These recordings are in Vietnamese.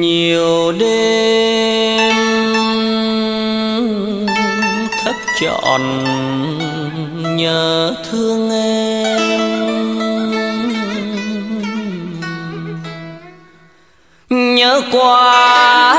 nhiều đêm thất trọn nhớ thương em. Nhớ qua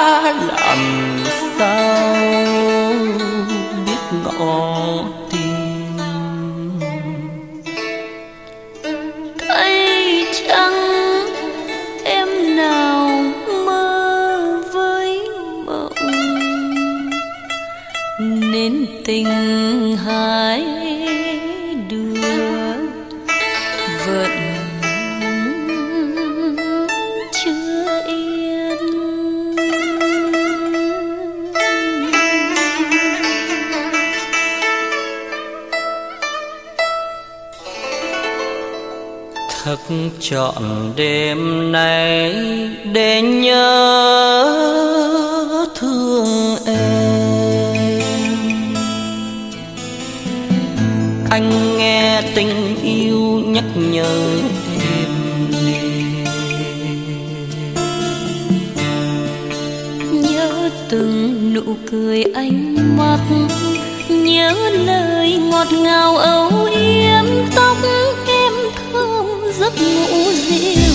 tình hai đứa vẫn chưa yên. Thức trọn đêm nay để nhớ thương anh nghe tình yêu nhắc nhở em nhớ từng nụ cười ánh mắt nhớ lời ngọt ngào âu yếm tóc em thơm giấc ngủ dịu.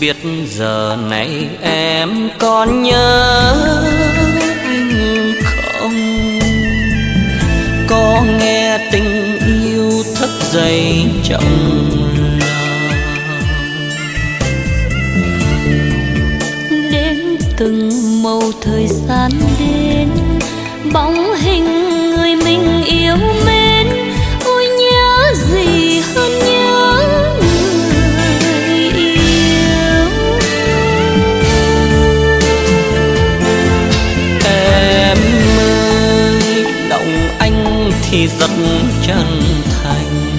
Biết giờ này em còn nhớ trong lòng. Đến từng màu thời gian đến, bóng hình người mình yêu mến, ôi nhớ gì hơn nhớ người yêu? Em ơi động anh thì rất chân thành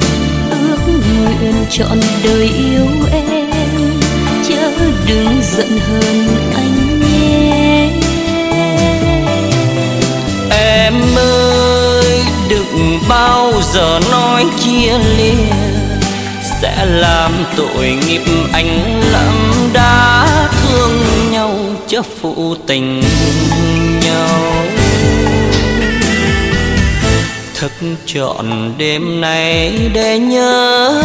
nguyện trọn đời yêu em, chớ đừng giận hơn anh nhé. Em ơi, đừng bao giờ nói chia lìa, sẽ làm tội nghiệp anh lắm, đã thương nhau, chớ phụ tình nhau thức trọn đêm nay để nhớ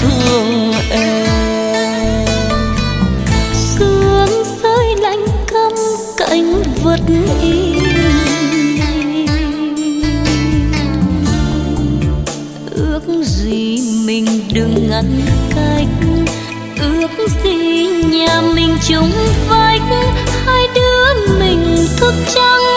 thương em. Sương rơi lạnh căm cánh vật im ước gì mình đừng ngăn cách. Ước gì nhà mình chung vách. Hai đứa mình thức trắng.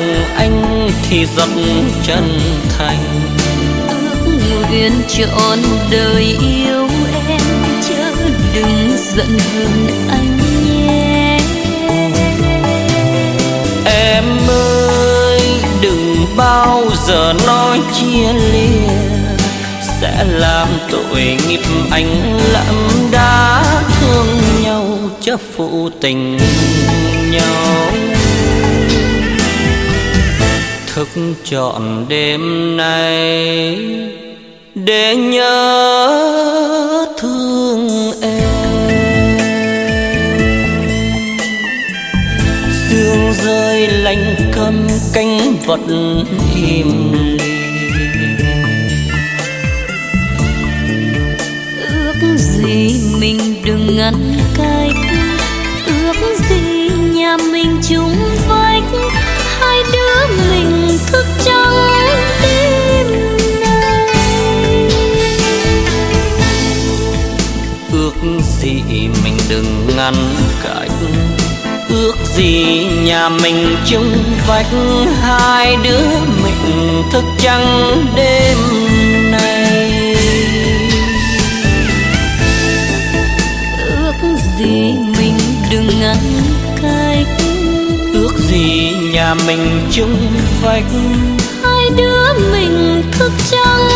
Lòng anh thì rất chân thành. Ước nguyện trọn đời yêu em chớ đừng giận hơn anh nhé. Em ơi đừng bao giờ nói chia lìa Sẽ làm tội nghiệp anh lắm đã thương nhau chớ phụ tình nhau thức trọn đêm nay để nhớ thương em. Sương rơi lạnh câm cánh vật im ước gì mình đừng ngăn cách, ước gì nhà mình chúng vơi. Gì nhà mình chung vách hai đứa mình thức trắng đêm nay. Ước gì mình đừng ngăn cách ước gì nhà mình chung vách. Hai đứa mình thức trắng